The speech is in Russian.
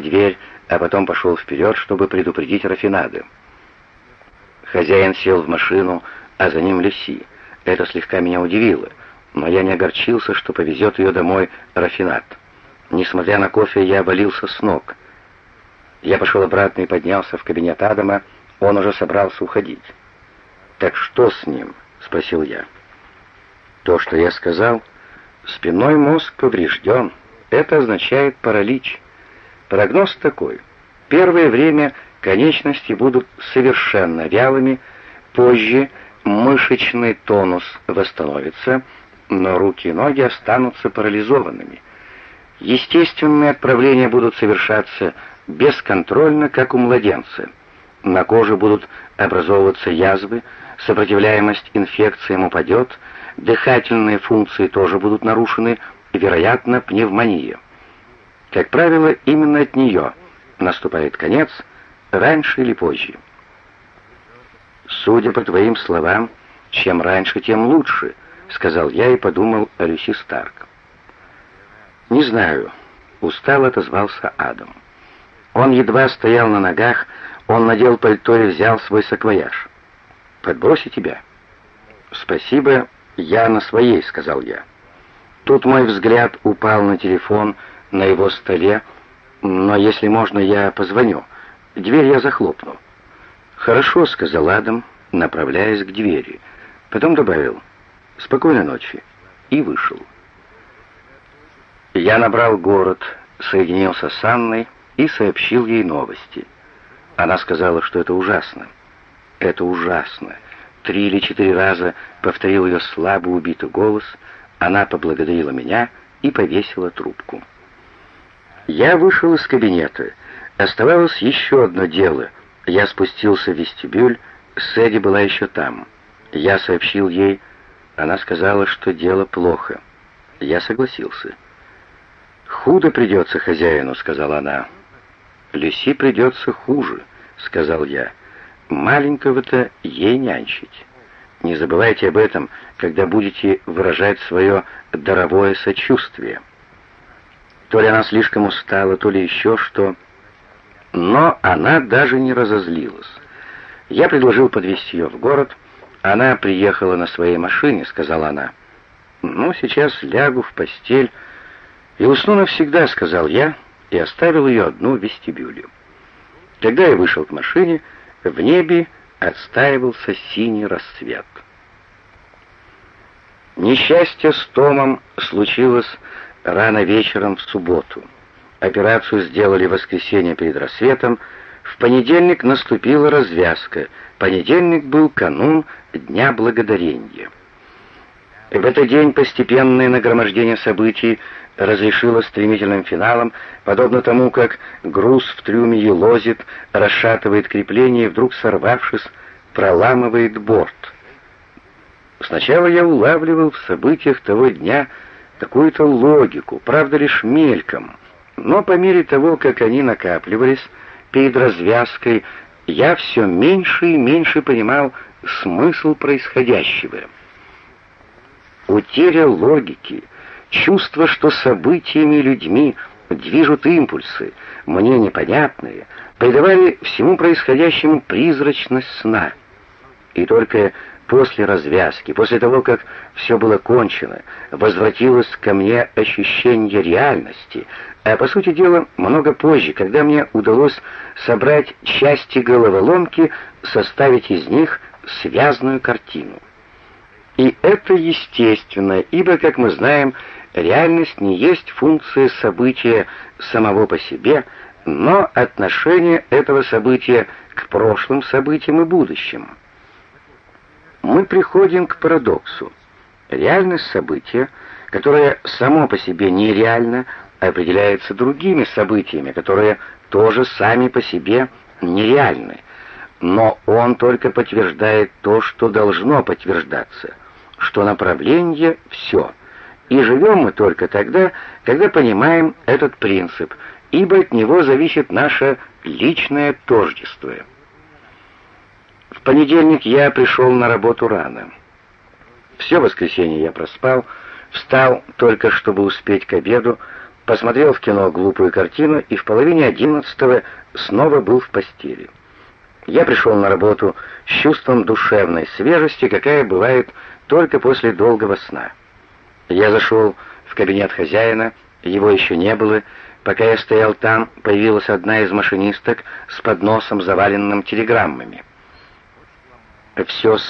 дверь, а потом пошел вперед, чтобы предупредить Рафинады. Хозяин сел в машину, а за ним Люси. Это слегка меня удивило, но я не огорчился, что повезет ее домой Рафинат. Несмотря на кофе, я валился с ног. Я пошел обратно и поднялся в кабинет Адама, он уже собрался уходить. «Так что с ним?» — спросил я. «То, что я сказал, спинной мозг поврежден. Это означает паралич. Прогноз такой. Первое время конечности будут совершенно вялыми, позже мышечный тонус восстановится, но руки и ноги останутся парализованными. Естественные отправления будут совершаться бесконтрольно, как у младенца. На коже будут образовываться язвы, сопротивляемость инфекциям упадет, дыхательные функции тоже будут нарушены, вероятно, пневмония. Как правило, именно от нее наступает конец, раньше или позже. «Судя по твоим словам, чем раньше, тем лучше», — сказал я и подумал о Люси Старк. «Не знаю», — устал отозвался Адам. Он едва стоял на ногах, он надел пальто и взял свой саквояж. «Подбросить тебя?» «Спасибо, я на своей», — сказал я. Тут мой взгляд упал на телефон на его столе, но если можно, я позвоню. Дверь я захлопну. «Хорошо», — сказал Адам, направляясь к двери. Потом добавил «Спокойной ночи» и вышел. Я набрал город, соединился с Анной и сообщил ей новости. Она сказала, что это ужасно. Это ужасно. Три или четыре раза повторил ее слабо убитый голос. Она поблагодарила меня и повесила трубку. Я вышел из кабинета. Оставалось еще одно дело. Я спустился в вестибюль, Сэдди была еще там. Я сообщил ей, она сказала, что дело плохо. Я согласился. «Худо придется хозяину», — сказала она. «Люси придется хуже», — сказал я. «Маленького-то ей нянчить. Не забывайте об этом, когда будете выражать свое даровое сочувствие». То ли она слишком устала, то ли еще что. Но она даже не разозлилась. Я предложил подвезти ее в город. Она приехала на своей машине, сказала она. «Ну, сейчас лягу в постель и усну навсегда», — сказал я, и оставил ее одну в вестибюле. Когда я вышел к машине, в небе отстаивался синий рассвет. Несчастье с Томом случилось рано вечером в субботу. Операцию сделали в воскресенье перед рассветом, в понедельник наступила развязка. Понедельник был канун Дня Благодарения. В этот день постепенное нагромождение событий разрешило стремительным финалом, подобно тому, как груз в трюме елозит, расшатывает крепление и вдруг, сорвавшись, проламывает борт. Сначала я улавливал в событиях того дня какую-то логику, правда лишь мельком, но по мере того, как они накапливались, перед развязкой я все меньше и меньше понимал смысл происходящего. Утеря логики, чувство, что событиями и людьми движут импульсы, мне непонятные, придавали всему происходящему призрачность сна. И только после развязки, после того, как все было кончено, возвратилось ко мне ощущение реальности, а по сути дела много позже, когда мне удалось собрать части головоломки, составить из них связанную картину. И это естественно, ибо, как мы знаем, реальность не есть функция события самого по себе, но отношение этого события к прошлым событиям и будущему мы приходим к парадоксу. Реальность события, которое само по себе нереально, определяется другими событиями, которые тоже сами по себе нереальны. Но он только подтверждает то, что должно подтверждаться, что направление — все. И живем мы только тогда, когда понимаем этот принцип, ибо от него зависит наше личное тождество. В понедельник я пришел на работу рано. Все воскресенье я проспал, встал только чтобы успеть к обеду, посмотрел в кино глупую картину и в половине одиннадцатого снова был в постели. Я пришел на работу с чувством душевной свежести, какая бывает только после долгого сна. Я зашел в кабинет хозяина, его еще не было. Пока я стоял там, появилась одна из машинисток с подносом, заваленным телеграммами. Все